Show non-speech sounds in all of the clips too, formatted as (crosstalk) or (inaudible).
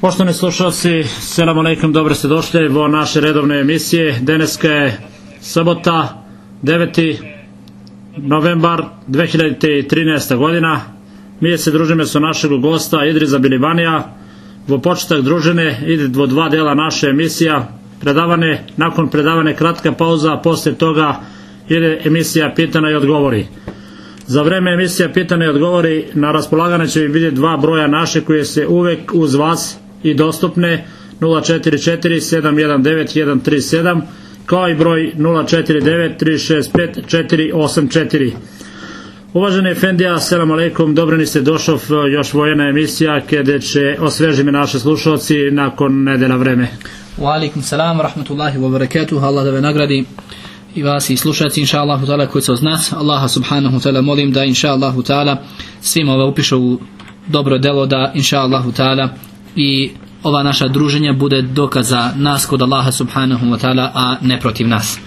Poštovani slušalci, selam aleikum, dobro ste došli vo naše redovne emisije. Deneska je sobota, 9. novembar 2013. godina. Mi se družimo sa našeg gosta Idriza Bilibanija. Vo početak družine ide do dva dela naše emisija. Predavane, nakon predavane kratka pauza, poslije toga ide emisija Pitana i odgovori. Za vreme emisija Pitane i odgovori na raspolaganje će vidjeti dva broja naše koje se uvek uz vas i dostupne 044 719 137 kao i broj 049 365 484. Uvaženi Efendija, selam aleikum, dobro ni ste došao još vojena emisija kada će osvežiti naše slušalci nakon nedela vreme. Wa alaikum salam rahmatullahi wa barakatuh. Allah da ve nagradi i vas i slušaci inša Allahu ta'ala koji su od nas. Allaha subhanahu ta'ala molim da inša Allahu ta'ala svima ove upiše u dobro delo da inša Allahu ta'ala i ova naša druženja bude dokaz za nas kod Allaha subhanahu wa ta'ala a ne protiv nas.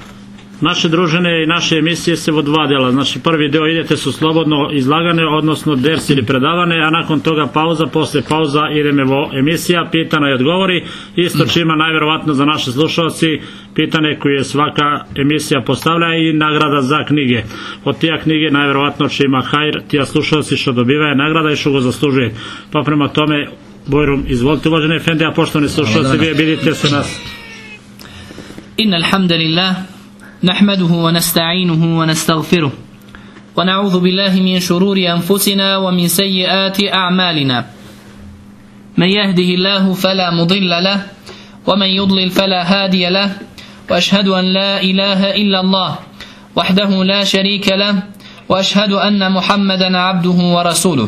Naše družine i naše emisije se u dva dela. Znači prvi dio idete su slobodno izlagane, odnosno ders ili predavane, a nakon toga pauza, posle pauza ideme vo emisija, pitana i odgovori. Isto čima najverovatno za naše slušalci pitane koje svaka emisija postavlja i nagrada za knjige. Od tija knjige najverovatno će ima hajr, tija slušalci što dobivaju nagrada i što go zaslužuje. Pa prema tome Bojrum, izvolite uvažene Efendi, a poštovani slušalci, vi vidite se nas. إن الحمد لله نحمده ونستعينه ونستغفره ونعوذ بالله من شرور أنفسنا ومن سيئات أعمالنا من يهده الله فلا مضل له ومن يضلل فلا هادي له وأشهد أن لا إله إلا الله وحده لا شريك له وأشهد أن محمدا عبده ورسوله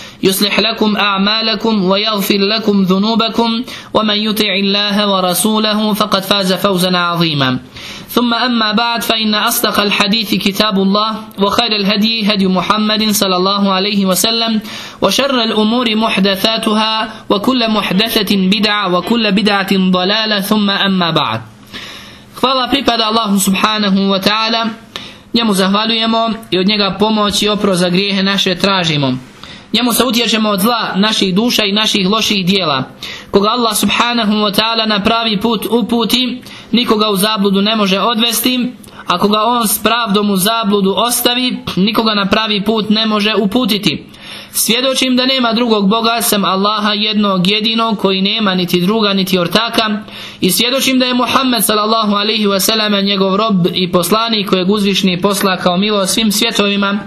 يصلح لكم أعمالكم ويغفر لكم ذنوبكم ومن يطع الله ورسوله فقد فاز فوزا عظيما. ثم أما بعد فإن أصدق الحديث كتاب الله وخير الهدي هدي محمد صلى الله عليه وسلم وشر الأمور محدثاتها وكل محدثة بدعة وكل بدعة ضلالة. ثم أما بعد Hvala pripada subhanahu wa ta'ala, njemu zahvaljujemo i od njega pomoć i opro za grijehe naše tražimo. Njemu se utječemo od zla naših duša i naših loših dijela. Koga Allah subhanahu wa ta'ala na pravi put uputi, nikoga u zabludu ne može odvesti, a koga on s pravdom u zabludu ostavi, nikoga na pravi put ne može uputiti. Svjedočim da nema drugog Boga sem Allaha jednog jedinog koji nema niti druga niti ortaka i svjedočim da je Muhammed sallallahu alaihi wasallam njegov rob i poslanik kojeg uzvišni posla kao milo svim svjetovima.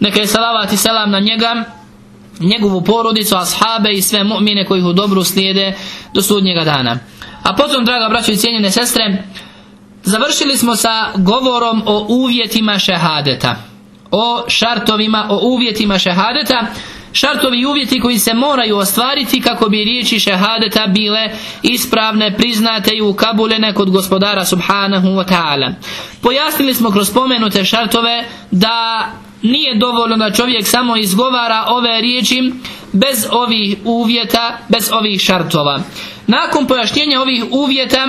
Neka je salavat i selam na njega, njegovu porodicu, ashabe i sve mu'mine koji u dobru slijede do sudnjega dana. A potom, draga braćo i cijenjene sestre, završili smo sa govorom o uvjetima šehadeta. O šartovima, o uvjetima šehadeta. Šartovi i uvjeti koji se moraju ostvariti kako bi riječi šehadeta bile ispravne, priznate i ukabulene kod gospodara subhanahu wa ta'ala. Pojasnili smo kroz spomenute šartove da nije dovoljno da čovjek samo izgovara ove riječi bez ovih uvjeta, bez ovih šartova. Nakon pojašnjenja ovih uvjeta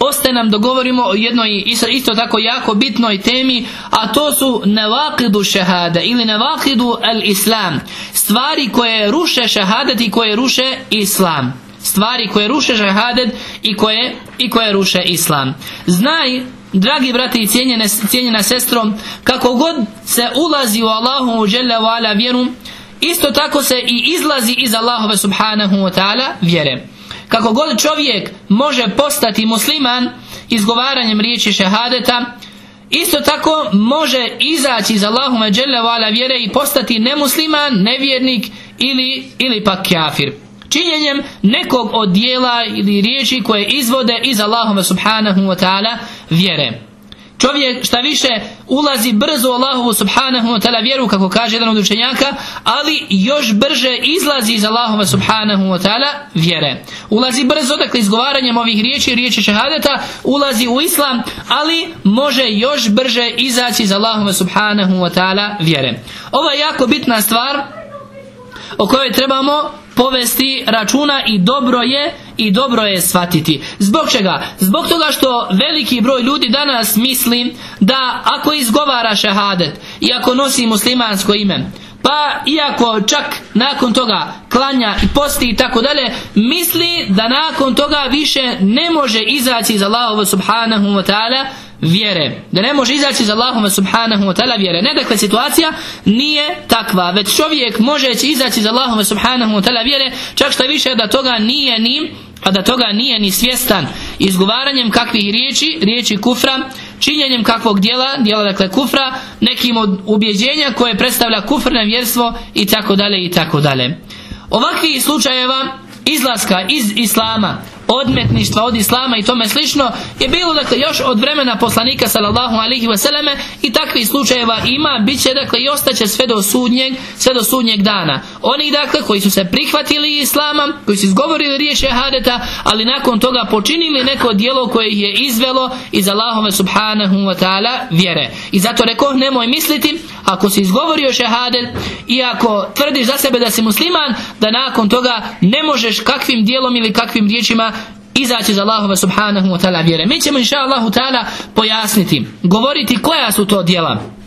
ostaje nam dogovorimo o jednoj isto tako jako bitnoj temi, a to su nevakidu šehada ili nevakidu al-islam. Stvari koje ruše šehadet i koje ruše islam. Stvari koje ruše šehadet i koje, i koje ruše islam. Znaj dragi brati i cijenjene, cijenjena sestro, kako god se ulazi u Allahu dželle ala vjeru, isto tako se i izlazi iz Allahove subhanahu wa ta'ala vjere. Kako god čovjek može postati musliman izgovaranjem riječi šehadeta, isto tako može izaći iz Allahove dželle ala vjere i postati nemusliman, nevjernik ili, ili pak kafir činjenjem nekog od dijela ili riječi koje izvode iz Allahuma subhanahu wa ta'ala vjere. čovjek šta više ulazi brzo u Allahovu subhanahu wa ta'ala vjeru kako kaže jedan od učenjaka ali još brže izlazi iz Allahova subhanahu wa ta'ala vjere ulazi brzo dakle izgovaranjem ovih riječi riječi šehadeta ulazi u islam ali može još brže izaći iz Allahova subhanahu wa ta'ala vjere ovo je jako bitna stvar o kojoj trebamo povesti računa i dobro je i dobro je shvatiti. Zbog čega? Zbog toga što veliki broj ljudi danas misli da ako izgovara šehadet i ako nosi muslimansko ime, pa iako čak nakon toga klanja i posti i tako dalje, misli da nakon toga više ne može izaći iz Allahovu subhanahu wa ta'ala vjere. Da ne može izaći iz Allahuma subhanahu wa ta'ala vjere. Ne dakle situacija nije takva. Već čovjek može izaći iz Allahuma subhanahu wa ta'ala vjere čak što više da toga nije ni a da toga nije ni svjestan izgovaranjem kakvih riječi, riječi kufra, činjenjem kakvog dijela, dijela dakle kufra, nekim od ubjeđenja koje predstavlja kufrne vjerstvo i tako dalje i tako dalje. Ovakvih slučajeva izlaska iz Islama odmetništva od Islama i tome slično je bilo dakle još od vremena poslanika sallallahu alihi wasallam i takvih slučajeva ima, bit će dakle i ostaće sve do sudnjeg, sve do sudnjeg dana. Oni dakle koji su se prihvatili Islama, koji su izgovorili riječ šehadeta, ali nakon toga počinili neko djelo koje ih je izvelo iz Allahove subhanahu wa ta'ala vjere. I zato rekao nemoj misliti ako si izgovorio šehadet i ako tvrdiš za sebe da si musliman, da nakon toga ne možeš kakvim dijelom ili kakvim riječima izaći za Allahove subhanahu wa ta'ala vjere. Mi ćemo inša Allahu ta'ala pojasniti, govoriti koja su to djela.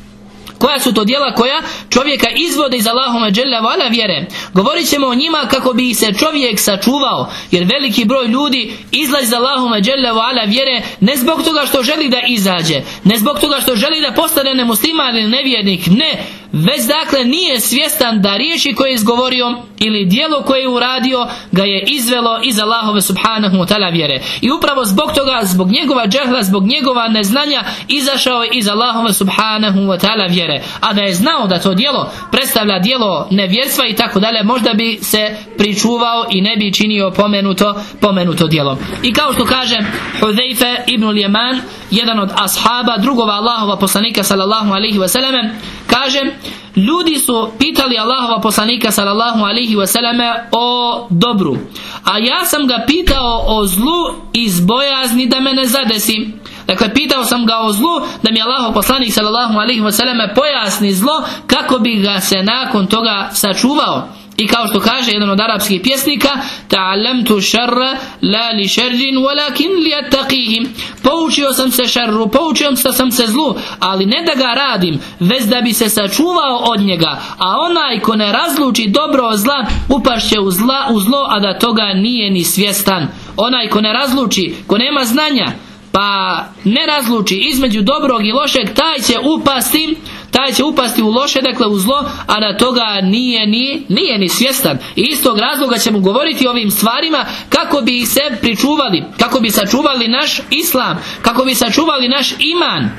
Koja su to djela koja čovjeka izvode iz Allahuma dželle vala vjere. Govorit ćemo o njima kako bi se čovjek sačuvao. Jer veliki broj ljudi izlazi iz Allahuma dželle vala vjere ne zbog toga što želi da izađe. Ne zbog toga što želi da postane nemusliman ili nevjernik. Ne već dakle nije svjestan da riječi koje je izgovorio ili dijelo koje je uradio ga je izvelo iz Allahove subhanahu wa ta'ala vjere. I upravo zbog toga, zbog njegova džahla, zbog njegova neznanja izašao je iz Allahove subhanahu wa ta'ala vjere. A da je znao da to dijelo predstavlja dijelo nevjerstva i tako dalje, možda bi se pričuvao i ne bi činio pomenuto, pomenuto dijelo. I kao što kaže Hudejfe ibn Ljeman, jedan od ashaba, drugova Allahova poslanika sallallahu alaihi wasallam, kaže ljudi su pitali Allahova poslanika sallallahu alaihi wasallam o dobru a ja sam ga pitao o zlu iz bojazni da me ne zadesi Dakle, pitao sam ga o zlu, da mi Allah poslanik sallallahu alaihi wasallam pojasni zlo, kako bi ga se nakon toga sačuvao. I kao što kaže jedan od arapskih pjesnika, ta'allamtu šarra la li šarrin walakin li attaqihim. Poučio sam se šarru, poučio sam se zlu, ali ne da ga radim, već da bi se sačuvao od njega. A onaj ko ne razluči dobro od zla, upašće u, zla, u zlo, a da toga nije ni svjestan. Onaj ko ne razluči, ko nema znanja, pa ne razluči između dobrog i lošeg, taj će upasti taj će upasti u loše, dakle u zlo, a da toga nije ni, nije ni svjestan. I iz tog razloga ćemo govoriti o ovim stvarima kako bi se pričuvali, kako bi sačuvali naš islam, kako bi sačuvali naš iman.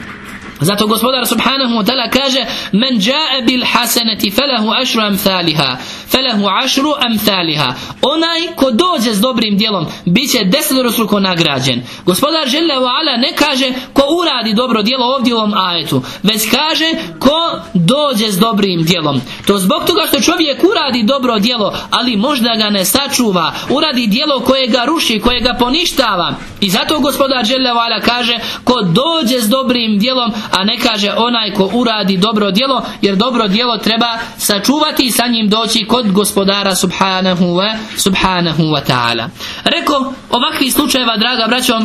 Zato gospodar subhanahu wa ta'ala kaže Men jae bil haseneti felahu ašru amthaliha Felahu ašru amthaliha. Onaj ko dođe s dobrim djelom bit će desetorostruko nagrađen. Gospodar žele ala ne kaže ko uradi dobro djelo ovdje u ovom ajetu Već kaže ko dođe s dobrim djelom. To zbog toga što čovjek uradi dobro djelo Ali možda ga ne sačuva. Uradi djelo koje ga ruši, koje ga poništava I zato gospodar žele ala kaže Ko dođe s dobrim djelom a ne kaže onaj ko uradi dobro djelo, jer dobro djelo treba sačuvati i sa njim doći kod gospodara subhanahu wa, subhanahu wa ta'ala. Reko, ovakvih slučajeva, draga braćo,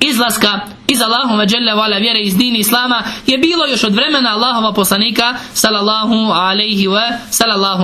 izlaska iz Allahove dželle vjere iz dini Islama je bilo još od vremena Allahova poslanika sallallahu alejhi ve sallallahu.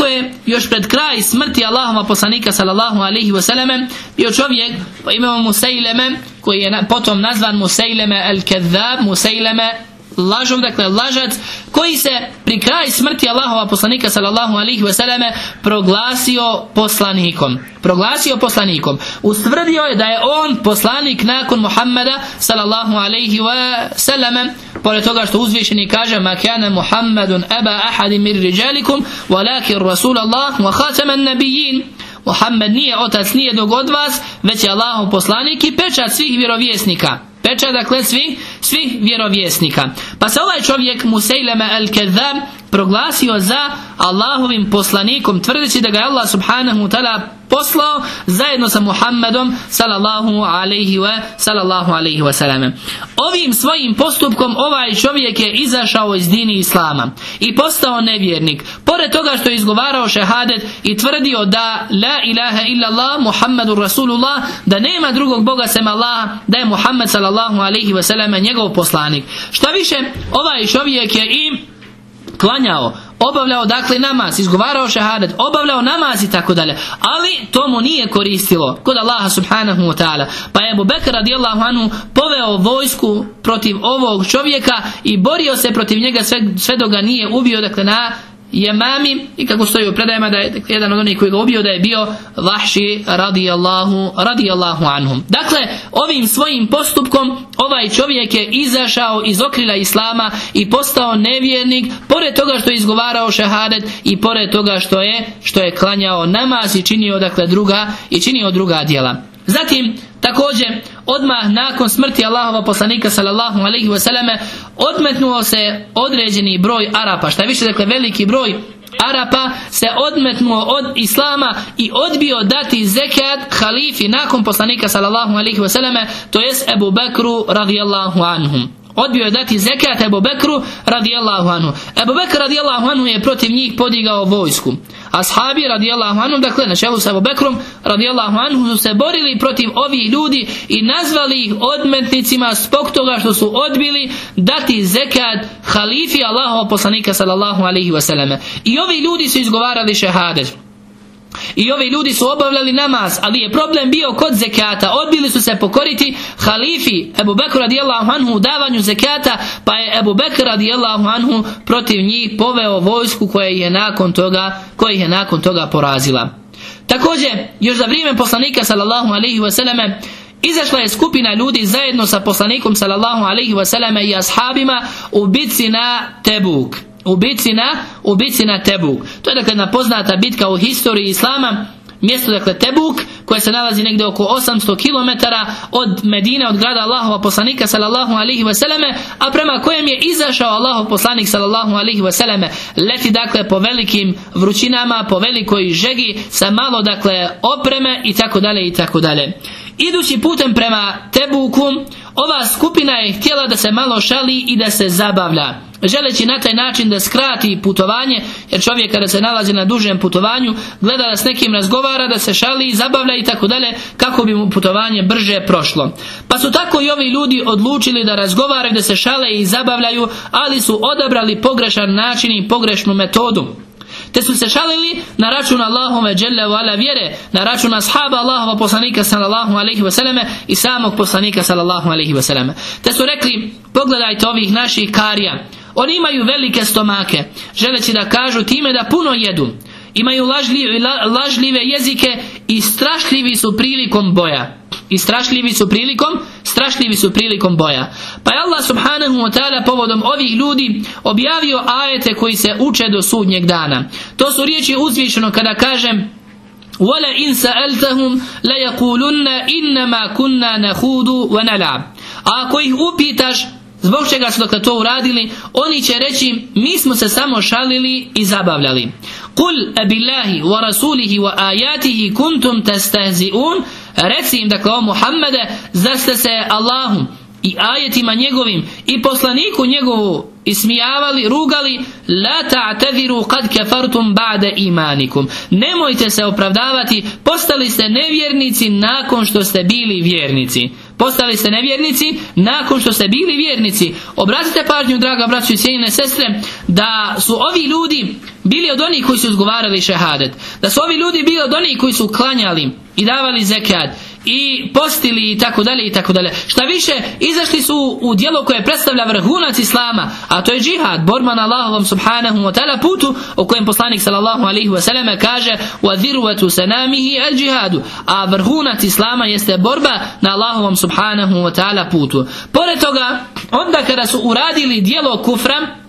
Tako je još pred kraj smrti Allahova poslanika sallallahu alejhi ve sellem bio čovjek po imenu Musaileme koji je potom nazvan Musaileme el-Kadzab, Musaileme lažom, dakle lažac, koji se pri kraj smrti Allahova poslanika sallallahu alihi wasallam proglasio poslanikom. Proglasio poslanikom. Ustvrdio je da je on poslanik nakon Muhammeda sallallahu alihi wasallam pored toga što uzvišeni kaže ma kana Muhammedun eba ahadi mir riđalikum walakin Rasul Allah wa khataman nabijin Muhammed nije otac nije od vas, već je Allahov poslanik i pečat svih vjerovjesnika. Pečat, dakle svi, svi vjerovjesnika. Pa se ovaj čovjek Musejlema el-Kedhab proglasio za Allahovim poslanikom, tvrdeći da ga je Allah subhanahu ta'ala poslao zajedno sa Muhammedom sallallahu alaihi wa sallallahu alaihi wa sallam. Ovim svojim postupkom ovaj čovjek je izašao iz dini Islama i postao nevjernik. Pored toga što je izgovarao šehadet i tvrdio da la ilaha illa Allah Muhammedur Rasulullah da nema drugog Boga sem Allah da je Muhammed sallallahu alaihi wa sallam njegov poslanik. Šta više ovaj čovjek je i klanjao, obavljao dakle namaz, izgovarao šahadet, obavljao namaz i tako dalje. Ali to mu nije koristilo kod Allaha subhanahu wa ta'ala. Pa je Abu Bekr radijallahu anhu poveo vojsku protiv ovog čovjeka i borio se protiv njega sve, sve dok ga nije ubio dakle na Jemami i kako stoji u predajama da je jedan od onih koji ga ubio da je bio Vahši radijallahu, radijallahu anhum. Dakle, ovim svojim postupkom ovaj čovjek je izašao iz okrila Islama i postao nevjernik pored toga što je izgovarao šehadet i pored toga što je što je klanjao namaz i činio dakle druga i činio druga djela. Zatim, također, odmah nakon smrti Allahova poslanika sallallahu alaihi wasallam odmetnuo se određeni broj Arapa, šta više, dakle, veliki broj Arapa se odmetnuo od Islama i odbio dati zekat halifi nakon poslanika sallallahu alaihi wasallam, to jest Ebu Bekru radijallahu anhum odbio je dati zekat Ebu Bekru radijallahu anhu. Ebu Bekr radijallahu anhu je protiv njih podigao vojsku. Ashabi radijallahu anhu, dakle na čelu sa Ebu Bekrom radijallahu anhu su se borili protiv ovih ljudi i nazvali ih odmetnicima zbog toga što su odbili dati zekat halifi Allahov poslanika sallallahu alaihi wasallam. I ovi ljudi su izgovarali šehadet. I ovi ljudi su obavljali namaz, ali je problem bio kod zekata. Odbili su se pokoriti halifi Ebu Bekr radijallahu anhu u davanju zekata, pa je Ebu Bekr radijallahu anhu protiv njih poveo vojsku koja je nakon toga, koja je nakon toga porazila. Također, još za vrijeme poslanika sallallahu alaihi wasallam Izašla je skupina ljudi zajedno sa poslanikom sallallahu alaihi wasallam i ashabima u bitci na Tebuk u bitci na, u bitci na Tebuk. To je dakle jedna poznata bitka u historiji Islama, mjesto dakle Tebuk koje se nalazi negdje oko 800 km od Medine, od grada Allahova poslanika sallallahu alihi wasallam, a prema kojem je izašao Allahov poslanik sallallahu alihi wasallam, leti dakle po velikim vrućinama, po velikoj žegi, sa malo dakle opreme i tako dalje i tako dalje. Idući putem prema Tebuku, ova skupina je htjela da se malo šali i da se zabavlja želeći na taj način da skrati putovanje, jer čovjek kada se nalazi na dužem putovanju, gleda da s nekim razgovara, da se šali zabavlja i tako dalje, kako bi mu putovanje brže prošlo. Pa su tako i ovi ljudi odlučili da razgovaraju, da se šale i zabavljaju, ali su odabrali pogrešan način i pogrešnu metodu. Te su se šalili na račun Allahove dželle ala vjere, na račun ashaba Allahova poslanika sallallahu alejhi ve selleme i samog poslanika sallallahu alejhi ve selleme. Te su rekli: "Pogledajte ovih naših karija, oni imaju velike stomake, želeći da kažu time da puno jedu. Imaju lažljive, lažljive jezike i strašljivi su prilikom boja. I strašljivi su prilikom, strašljivi su prilikom boja. Pa je Allah subhanahu wa ta'ala povodom ovih ljudi objavio ajete koji se uče do sudnjeg dana. To su riječi uzvišeno kada kažem وَلَا إِنْ سَأَلْتَهُمْ لَيَقُولُنَّ إِنَّمَا كُنَّا نَخُودُ وَنَلَعَبْ A ako ih upitaš Zbog čega su dakle to uradili, oni će reći mi smo se samo šalili i zabavljali. Kul abillahi wa rasulihi wa ajatihi kuntum tastahzi'un Reci im dakle o Muhammede, zar ste se Allahum i ajetima njegovim i poslaniku njegovu ismijavali, rugali? La ta'tadiru kad kafartum ba'da imanikum. Nemojte se opravdavati postali ste nevjernici nakon što ste bili vjernici postali ste nevjernici nakon što ste bili vjernici. Obratite pažnju draga braćo i cijenine sestre da su ovi ljudi bili od onih koji su izgovarali šehadet da su ovi ljudi bili od onih koji su klanjali i davali zekat i postili i tako dalje i tako dalje. Šta više, izašli su u dijelo koje predstavlja vrhunac Islama, a to je džihad, borba na Allahovom subhanahu wa ta'ala putu, o kojem poslanik sallallahu alaihi wa sallam kaže sanamihi al džihadu, a vrhunac Islama jeste borba na Allahovom subhanahu wa ta'ala putu. Pored toga, onda kada su uradili dijelo kufra,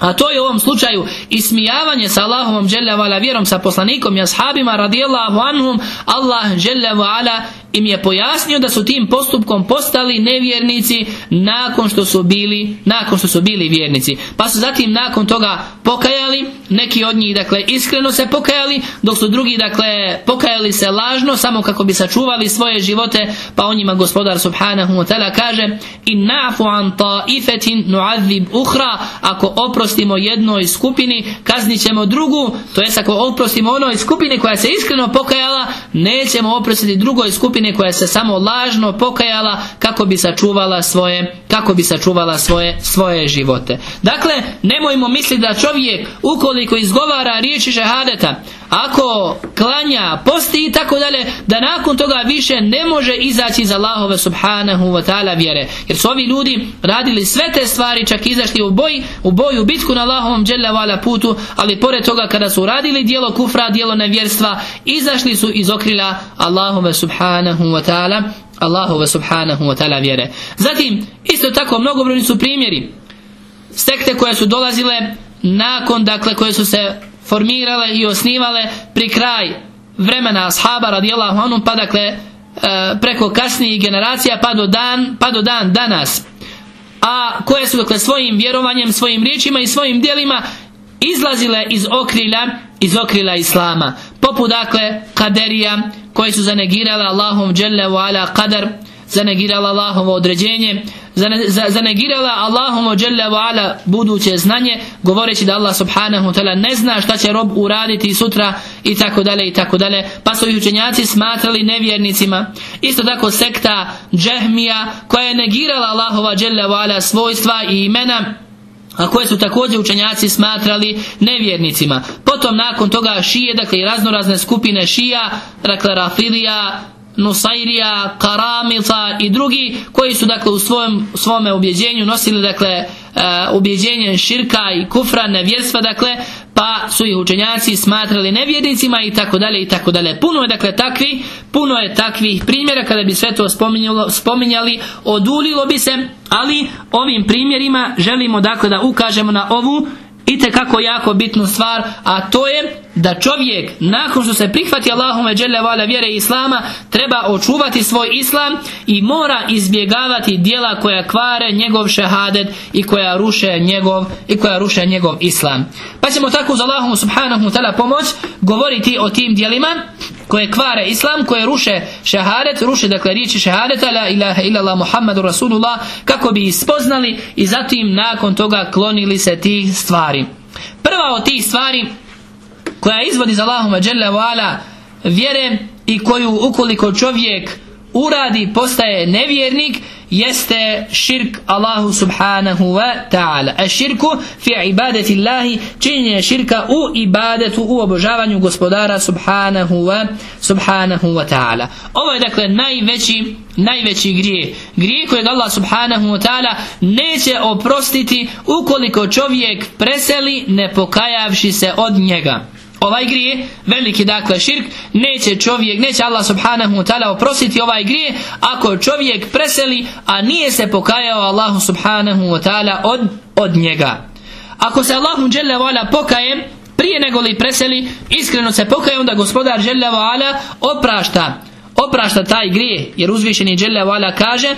a to je u ovom slučaju ismijavanje sa Allahovom dželle vala vjerom sa poslanikom i ashabima radijallahu anhum Allah dželle vala im je pojasnio da su tim postupkom postali nevjernici nakon što su bili nakon što su bili vjernici. Pa su zatim nakon toga pokajali neki od njih dakle iskreno se pokajali dok su drugi dakle pokajali se lažno samo kako bi sačuvali svoje živote pa o njima gospodar subhanahu wa ta'ala kaže in nafu an ta'ifetin nu'adhib uhra ako oprostimo jednoj skupini kaznit ćemo drugu to jest ako oprostimo onoj skupini koja se iskreno pokajala nećemo oprostiti drugoj skupini koja se samo lažno pokajala kako bi sačuvala svoje kako bi sačuvala svoje svoje živote dakle nemojmo misliti da čovjek ukoliko izgovara riječi šehadeta ako klanja, posti i tako dalje, da nakon toga više ne može izaći iz Allahove subhanahu wa ta'ala vjere. Jer su ovi ljudi radili sve te stvari, čak izašli u boj, u boju, bitku na Allahovom dželle putu, ali pored toga kada su radili dijelo kufra, dijelo nevjerstva, izašli su iz okrila Allahove subhanahu wa ta'ala Allahove subhanahu wa ta'ala vjere. Zatim, isto tako, mnogobrojni su primjeri sekte koje su dolazile nakon, dakle, koje su se formirale i osnivale pri kraj vremena ashaba radijallahu anhu pa dakle e, preko kasnijih generacija pa do dan, pa do dan danas a koje su dakle svojim vjerovanjem, svojim riječima i svojim djelima izlazile iz okrilja iz okrila Islama. Poput dakle kaderija koji su zanegirale Allahom dželle ala kadar zanegirala Allahovo određenje zanegirala Allahom ala buduće znanje govoreći da Allah subhanahu wa ta'ala ne zna šta će rob uraditi sutra i tako dalje i tako dalje. Pa su ih učenjaci smatrali nevjernicima. Isto tako sekta džehmija koja je negirala Allahova ala svojstva i imena a koje su također učenjaci smatrali nevjernicima. Potom nakon toga šije, dakle i raznorazne skupine šija, dakle Rafidija, Nusairija, Karamica i drugi koji su dakle u svojem, svome ubjeđenju nosili dakle uh, ubjeđenje širka i kufra, nevjerstva dakle pa su ih učenjaci smatrali nevjernicima i tako dalje i tako dalje. Puno je dakle takvi, puno je takvih primjera kada bi sve to spominjali, odulilo bi se, ali ovim primjerima želimo dakle da ukažemo na ovu i kako jako bitnu stvar, a to je da čovjek nakon što se prihvati Allahume vala vjere Islama treba očuvati svoj Islam i mora izbjegavati dijela koja kvare njegov šehadet i koja ruše njegov i koja ruše njegov Islam. Pa ćemo tako uz Allahom subhanahu ta'ala pomoć govoriti o tim dijelima koje kvare Islam, koje ruše šehadet, ruše dakle riječi šehadeta la ilaha illallah Muhammadu Rasulullah kako bi ispoznali i zatim nakon toga klonili se tih stvari. Prva od tih stvari koja izvodi za Allahuma ala vjere i koju ukoliko čovjek uradi postaje nevjernik jeste širk Allahu subhanahu wa ta'ala. A širku fi ibadeti Allahi činjenje širka u ibadetu, u obožavanju gospodara subhanahu wa, subhanahu wa ta'ala. Ovo je dakle najveći, najveći grije. Grije kojeg Allah subhanahu wa ta'ala neće oprostiti ukoliko čovjek preseli ne pokajavši se od njega ovaj grije, veliki dakle širk, neće čovjek, neće Allah subhanahu wa ta'ala oprostiti ovaj grije ako čovjek preseli, a nije se pokajao Allahu subhanahu wa ta'ala od, od njega. Ako se Allahu dželle vala pokaje, prije nego li preseli, iskreno se pokaje, onda gospodar dželle vala oprašta, oprašta taj grije, jer uzvišeni dželle vala kaže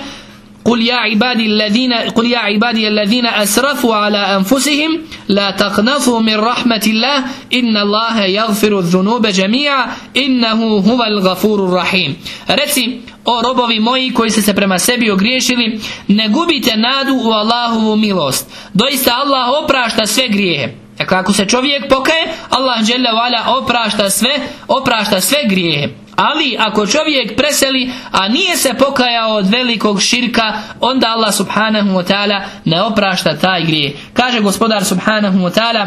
قل يا عبادي الذين قل يا عبادي الذين أسرفوا على أنفسهم لا تقنطوا من رحمة الله إن الله يغفر الذنوب جميعا إنه هو الغفور الرحيم Reci, o robovi moji koji ste se prema sebi ogriješili, ne gubite nadu u Allahovu milost. Doista Allah oprašta sve grijehe. Dakle, ako se čovjek pokaje, Allah oprašta sve, oprašta sve grijehe. Ali ako čovjek preseli, a nije se pokajao od velikog širka, onda Allah subhanahu wa ta'ala ne oprašta taj grije. Kaže gospodar subhanahu wa ta'ala,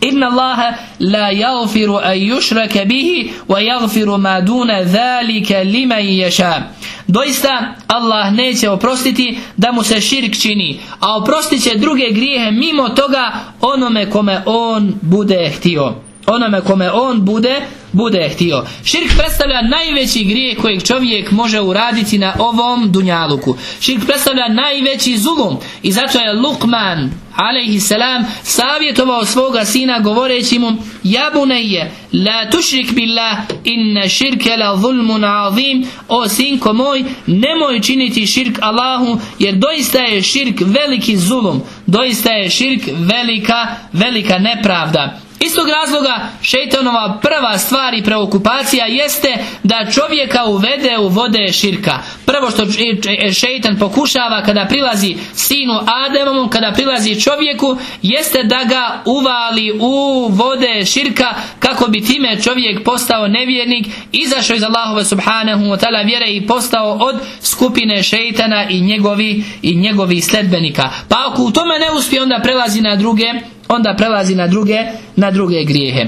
Inna Allaha la yaghfiru an yushraka bihi wa yaghfiru ma duna zalika liman yasha. Doista Allah neće oprostiti da mu se širk čini, a oprostit će druge grijehe mimo toga onome kome on bude htio. Onome kome on bude bude htio. Širk predstavlja najveći grijeh kojeg čovjek može uraditi na ovom dunjaluku. Širk predstavlja najveći zulum i zato je Lukman alaihi salam savjetovao svoga sina govoreći mu Ja buneje, la tušrik billah inna širke la zulmun azim o sinko moj nemoj činiti širk Allahu jer doista je širk veliki zulum doista je širk velika velika nepravda Istog razloga šeitanova prva stvar i preokupacija jeste da čovjeka uvede u vode širka. Prvo što šeitan pokušava kada prilazi sinu Ademomu, kada prilazi čovjeku, jeste da ga uvali u vode širka kako bi time čovjek postao nevjernik, izašao iz Allahove subhanahu wa ta'ala vjere i postao od skupine šeitana i njegovi, i njegovi sledbenika. Pa ako u tome ne uspije onda prelazi na druge onda prelazi na druge, na druge grijehe.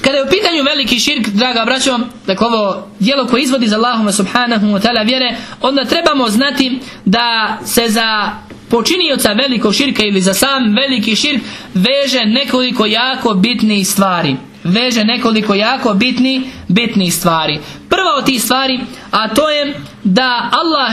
Kada je u pitanju veliki širk, draga braćo, dakle ovo djelo koje izvodi za Allahuma subhanahu wa ta'ala vjere, onda trebamo znati da se za počinioca velikog širka ili za sam veliki širk veže nekoliko jako bitnih stvari veže nekoliko jako bitni, bitnih stvari. Prva od tih stvari, a to je da Allah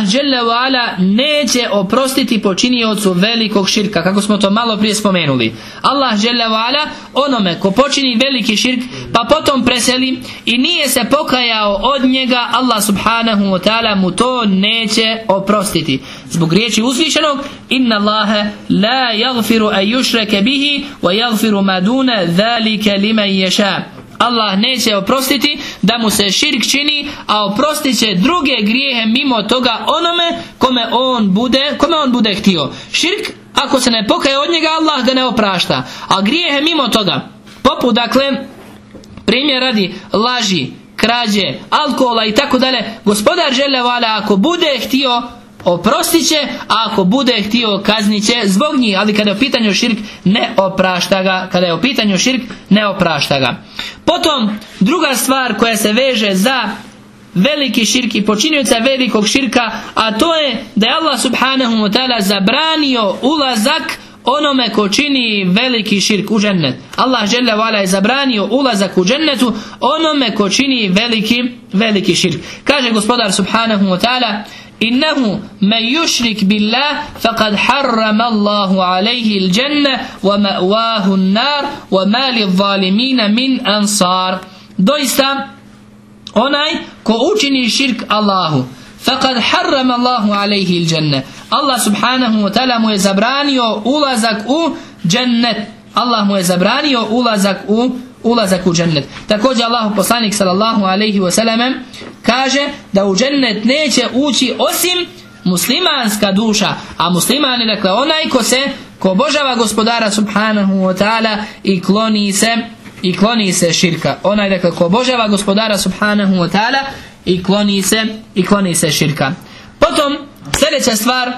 ala neće oprostiti počiniocu velikog širka, kako smo to malo prije spomenuli. Allah ala onome ko počini veliki širk, pa potom preseli i nije se pokajao od njega, Allah subhanahu wa ta'ala mu to neće oprostiti. Zbog riječi uzvišenog, inna Allahe la yagfiru a yushrake bihi wa yagfiru maduna dhalike lima Allah neće oprostiti da mu se širk čini, a oprostit će druge grijehe mimo toga onome kome on bude, kome on bude htio. Širk, ako se ne pokaje od njega, Allah ga ne oprašta. A grijehe mimo toga, poput dakle, primjer radi laži, krađe, alkohola i tako dalje, gospodar žele vala ako bude htio oprostit će, a ako bude htio kaznit će zbog njih, ali kada je u pitanju širk ne oprašta ga, kada je u pitanju širk ne oprašta ga. Potom druga stvar koja se veže za veliki širk i počinioca velikog širka, a to je da je Allah subhanahu wa ta'ala zabranio ulazak onome ko čini veliki širk u džennet. Allah žele vala je zabranio ulazak u džennetu onome ko čini veliki, veliki širk. Kaže gospodar subhanahu wa ta'ala إنه من يشرك بالله فقد حرم الله عليه الجنة ومأواه النار وما للظالمين من أنصار doista onaj ko učini širk Allahu faqad harrama Allahu alayhi al-janna Allah subhanahu wa ta'ala mu je zabranio ulazak u džennet Allah mu je zabranio ulazak u ulazak u džennet. Također Allah poslanik sallallahu alaihi wasallam kaže da u džennet neće ući osim muslimanska duša, a musliman je dakle onaj ko se ko obožava gospodara subhanahu wa ta'ala i kloni se i kloni se širka. Onaj dakle ko obožava gospodara subhanahu wa ta'ala i kloni se i kloni se širka. Potom sljedeća stvar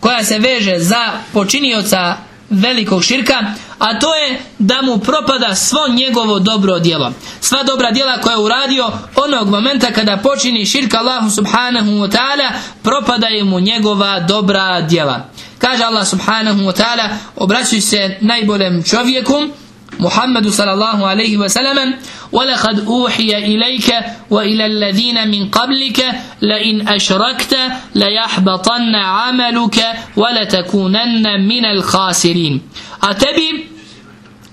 koja se veže za počinioca velikog širka, a to je da mu propada svo njegovo dobro djelo. Sva dobra djela koja je uradio onog momenta kada počini širka Allahu subhanahu wa ta'ala, propadaju mu njegova dobra djela. Kaže Allah subhanahu wa ta'ala, obraćuj se najboljem čovjeku, محمد صلى الله عليه وسلم ولقد أوحي إليك وإلى الذين من قبلك لئن أشركت ليحبطن عملك ولتكونن من الخاسرين أتبي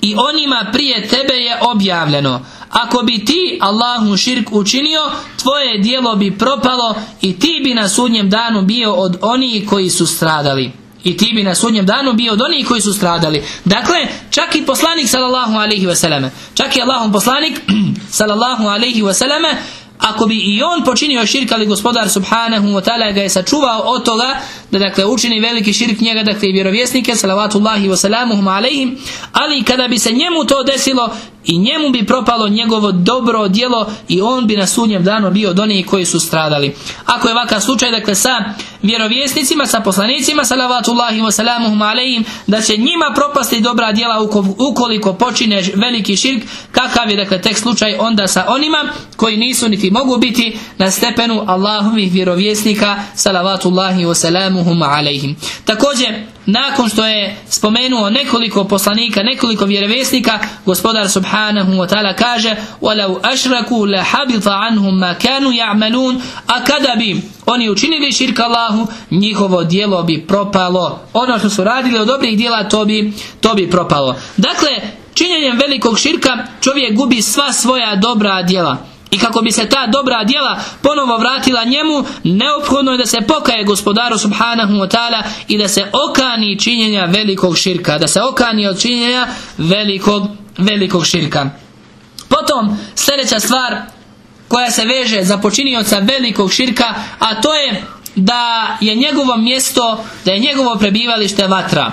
i onima prije tebe je objavljeno ako bi ti Allahu širk učinio tvoje dijelo bi propalo i ti bi na sudnjem danu bio od onih koji su stradali i ti bi na sudnjem danu bio od onih koji su stradali. Dakle, čak i poslanik sallallahu alaihi wasallam, čak i Allahom poslanik (clears throat) sallallahu alaihi wasallam, ako bi i on počinio širk, ali gospodar subhanahu wa ta'ala ga je sačuvao od toga da dakle učini veliki širk njega, dakle i vjerovjesnike, salavatullahi wa salamuhum alaihim, ali kada bi se njemu to desilo i njemu bi propalo njegovo dobro djelo i on bi na sudnjem danu bio od onih koji su stradali. Ako je ovakav slučaj, dakle sa vjerovjesnicima, sa poslanicima, salavatullahi wa salamuhum alaihim, da će njima propasti dobra djela ukoliko počine veliki širk, kakav je dakle tek slučaj onda sa onima koji nisu niti mogu biti na stepenu Allahovih vjerovjesnika, salavatullahi wa salamuhum alaihim. Također, nakon što je spomenuo nekoliko poslanika, nekoliko vjerovjesnika, gospodar subhanahu wa ta'ala kaže "Walau ashraku la habita anhum ma kanu A kada bi oni učinili širka Allahu, njihovo djelo bi propalo. Ono što su radili od dobrih djela to bi, to bi propalo. Dakle, činjenjem velikog širka čovjek gubi sva svoja dobra djela. I kako bi se ta dobra djela ponovo vratila njemu, neophodno je da se pokaje gospodaru subhanahu wa ta'ala i da se okani činjenja velikog širka, da se okani od činjenja velikog, velikog širka. Potom sljedeća stvar koja se veže za počinioca velikog širka, a to je da je njegovo mjesto, da je njegovo prebivalište vatra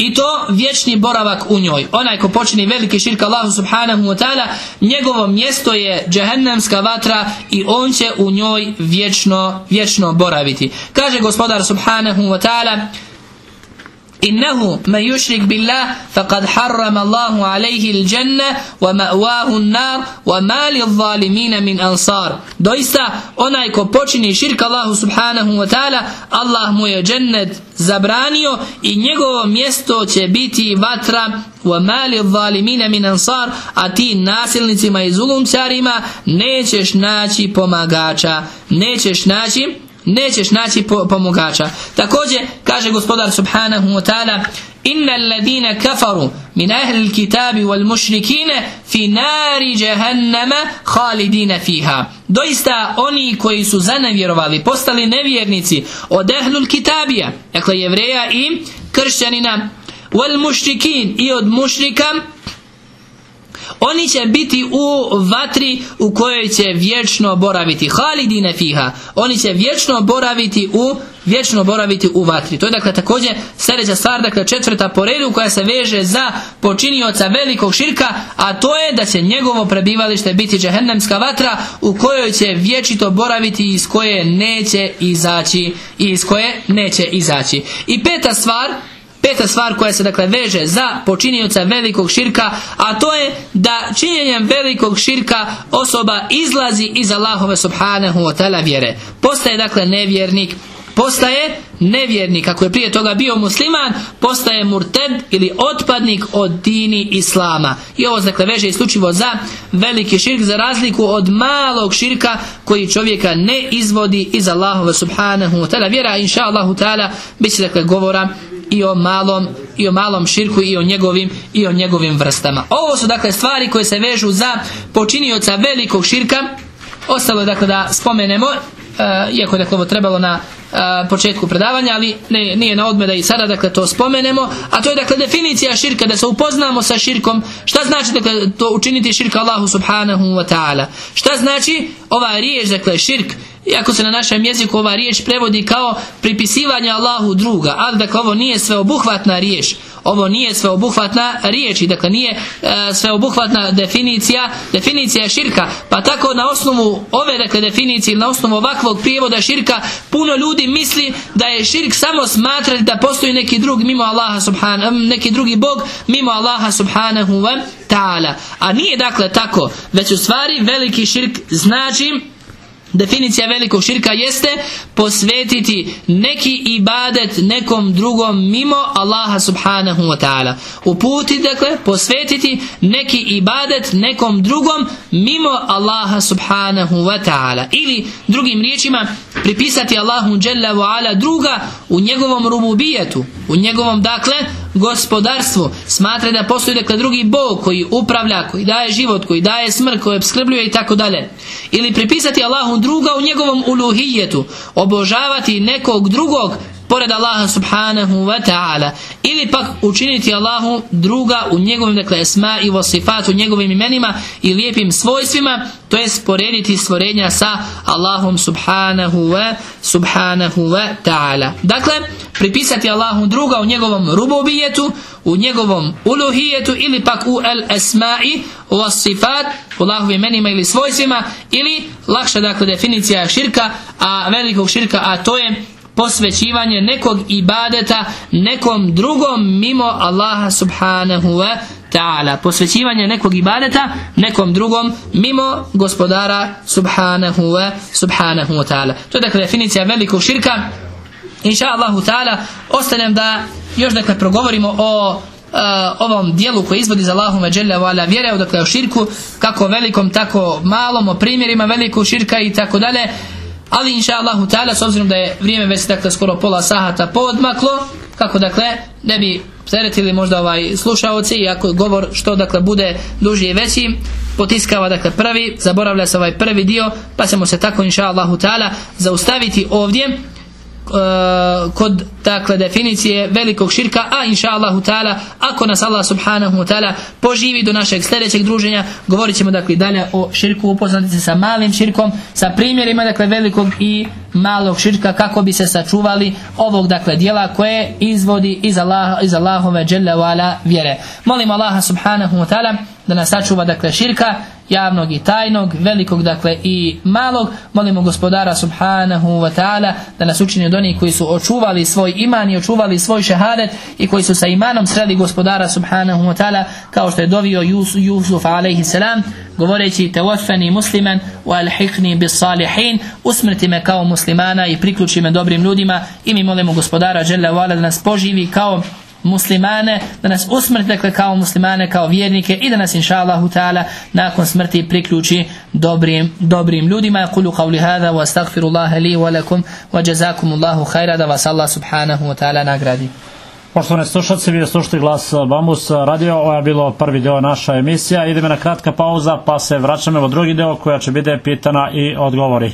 i to vječni boravak u njoj. Onaj ko počini veliki širk Allahu subhanahu wa ta'ala, njegovo mjesto je džehennemska vatra i on će u njoj vječno, vječno boraviti. Kaže gospodar subhanahu wa ta'ala, إنه من يشرك بالله فقد حرم الله عليه الجنة ومأواه النار وما للظالمين من أنصار doista onaj ko počini širk Allahu subhanahu wa ta'ala Allah mu je džennet zabranio i njegovo mjesto će biti vatra وما للظالمين من أنصار a ti nasilnicima i zulumcarima nećeš naći pomagača nećeš naći nećeš naći pomogača. Također kaže gospodar subhanahu wa ta'ala Inna alladhina kafaru min ahli al-kitabi wal mushrikina fi nari jahannama khalidina fiha. Doista oni koji su zanevjerovali, postali nevjernici od ahlul kitabija, dakle jevreja i kršćanina, wal mušrikin i od mušrika, oni će biti u vatri u kojoj će vječno boraviti. Halidine fiha. Oni će vječno boraviti u vječno boraviti u vatri. To je dakle također sljedeća stvar, dakle četvrta po redu koja se veže za počinioca velikog širka, a to je da će njegovo prebivalište biti džehennemska vatra u kojoj će vječito boraviti iz koje neće izaći i iz koje neće izaći. I peta stvar Peta stvar koja se dakle veže za počinioca velikog širka, a to je da činjenjem velikog širka osoba izlazi iz Allahove subhanahu wa ta'ala vjere. Postaje dakle nevjernik, postaje nevjernik, ako je prije toga bio musliman, postaje murted ili otpadnik od dini Islama. I ovo dakle veže isključivo za veliki širk, za razliku od malog širka koji čovjeka ne izvodi iz Allahove subhanahu ta'ala vjera. Inša Allahu ta'ala bit će dakle govora i o malom i o malom širku i o njegovim i o njegovim vrstama. Ovo su dakle stvari koje se vežu za počinioca velikog širka. Ostalo je dakle da spomenemo uh, iako je dakle ovo trebalo na uh, početku predavanja, ali ne, nije na odme da i sada dakle to spomenemo, a to je dakle definicija širka, da se upoznamo sa širkom, šta znači dakle to učiniti širka Allahu subhanahu wa ta'ala. Šta znači ova riječ, dakle širk, iako se na našem jeziku ova riječ prevodi kao pripisivanje Allahu druga, ali dakle ovo nije sveobuhvatna riječ, ovo nije sveobuhvatna riječ i dakle nije e, sveobuhvatna definicija, definicija širka, pa tako na osnovu ove dakle definicije na osnovu ovakvog prijevoda širka puno ljudi misli da je širk samo smatrati da postoji neki drug mimo Allaha subhanahu, neki drugi bog mimo Allaha subhanahu wa ta'ala. A nije dakle tako, već u stvari veliki širk znači Definicija velikog širka jeste posvetiti neki ibadet nekom drugom mimo Allaha subhanahu wa ta'ala. Uputiti, dakle, posvetiti neki ibadet nekom drugom mimo Allaha subhanahu wa ta'ala. Ili, drugim riječima, pripisati Allahu jalla wa ala druga u njegovom rububijetu, u njegovom, dakle, gospodarstvu. Smatra da postoji, dakle, drugi Bog koji upravlja, koji daje život, koji daje smrt, koji obskrbljuje i tako dalje. Ili pripisati Allahu druga u njegovom uluhijetu, obožavati nekog drugog pored Allaha subhanahu wa ta'ala. Ili pak učiniti Allahu druga u njegovim dakle esma i vasifat u njegovim imenima i lijepim svojstvima to je sporediti stvorenja sa Allahom subhanahu wa subhanahu wa ta'ala. Dakle pripisati Allahu druga u njegovom rububijetu u njegovom uluhijetu ili pak u el esma'i vasifat u Allahovim imenima ili svojstvima ili lakša dakle definicija širka a velikog širka a to je posvećivanje nekog ibadeta nekom drugom mimo Allaha subhanahu wa ta'ala. Posvećivanje nekog ibadeta nekom drugom mimo gospodara subhanahu wa, subhanahu wa ta'ala. To je dakle definicija velikog širka inša Allahu ta'ala ostanem da još dakle progovorimo o Uh, ovom dijelu koji izvodi za Allahum dželle ala vjere, dakle o širku, kako velikom, tako malom, o primjerima velikog širka i tako dalje. Ali inša Allahu ta'ala, s obzirom da je vrijeme već dakle skoro pola sahata podmaklo, kako dakle ne bi teretili možda ovaj slušaoci i ako govor što dakle bude duži i veći potiskava dakle prvi, zaboravlja se ovaj prvi dio pa ćemo se tako inša Allahu ta'ala zaustaviti ovdje kod dakle definicije velikog širka a inša Allahu ta'ala ako nas Allah subhanahu wa ta'ala poživi do našeg sljedećeg druženja govorit ćemo dakle dalje o širku upoznati se sa malim širkom sa primjerima dakle velikog i malog širka kako bi se sačuvali ovog dakle dijela koje izvodi iz, Allah, iz Allahove wala vjere. Molim Allaha subhanahu wa ta'ala da nas sačuva dakle širka javnog i tajnog, velikog dakle i malog. Molimo gospodara subhanahu wa ta'ala da nas učini od onih koji su očuvali svoj iman i očuvali svoj šehadet i koji su sa imanom sreli gospodara subhanahu wa ta'ala kao što je dovio Yusuf, Yusuf alaihi salam govoreći tewafani musliman wa alhiqni bis salihin usmrti me kao muslimana i priključi me dobrim ljudima i mi molimo gospodara da nas poživi kao muslimane, da nas usmrti dakle kao muslimane, kao vjernike i da nas inša Allahu ta'ala nakon smrti priključi dobrim, dobrim ljudima. Kulu qavli hada wa astagfirullaha li wa lakum wa jazakumullahu khaira da vas Allah subhanahu wa ta'ala nagradi. Poštovane slušalci, vi slušate glas Bambus radio, ovo je bilo prvi deo naša emisija, idemo na kratka pauza pa se vraćamo u drugi deo koja će biti pitana i odgovori.